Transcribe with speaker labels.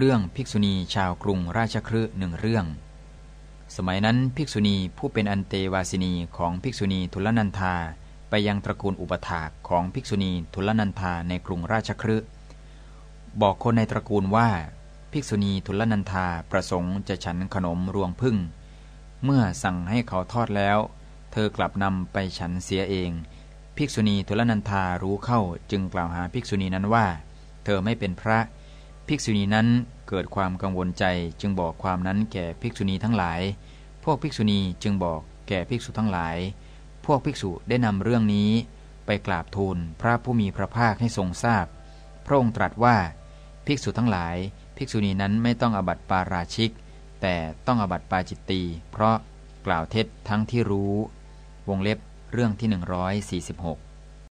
Speaker 1: เรื่องภิกษุณีชาวกรุงราชครืหนึ่งเรื่อง สมัยนั้นภิกษุณีผู้เป็นอันเตวาสินีของภิกษุณีทุลนันธาไปยังตระกูลอุปถากของภิกษุณีทุลนันธาในกรุงราชครืบอกคนในตระกูลว่า ภิกษุณีทุลนันธาประสงค์จะฉันขนมรวงพึ่ง เมื่อสั่งให้เขาทอดแล้ว เธอกลับนำไปฉันเสียเอง ภิกษุณีทุลนันธารู้เข้าจึงกล่าวหาภิกษุณีนั้นว่า เธอไม่เป็นพระ ภิกษุณีนั้นเกิดความกังวลใจจึงบอกความนั้นแก่ภิกษุณีทั้งหลาย พวกภิกษุณีจึงบอกแก่ภิกษุทั้งหลาย พวกภิกษุได้นำเรื่องนี้ไปกราบทูลพระผู้มีพระภาคให้ทรงทราบพระองค์ตรัสว่าภิกษุทั้งหลาย ภิกษุณีนั้นไม่ต้องอบัติปาราชิก แต่ต้องอบัติปาจิตตีเพราะกล่าวเท็จทั้งที่รู้ วงเล็บเรื่องที่ 146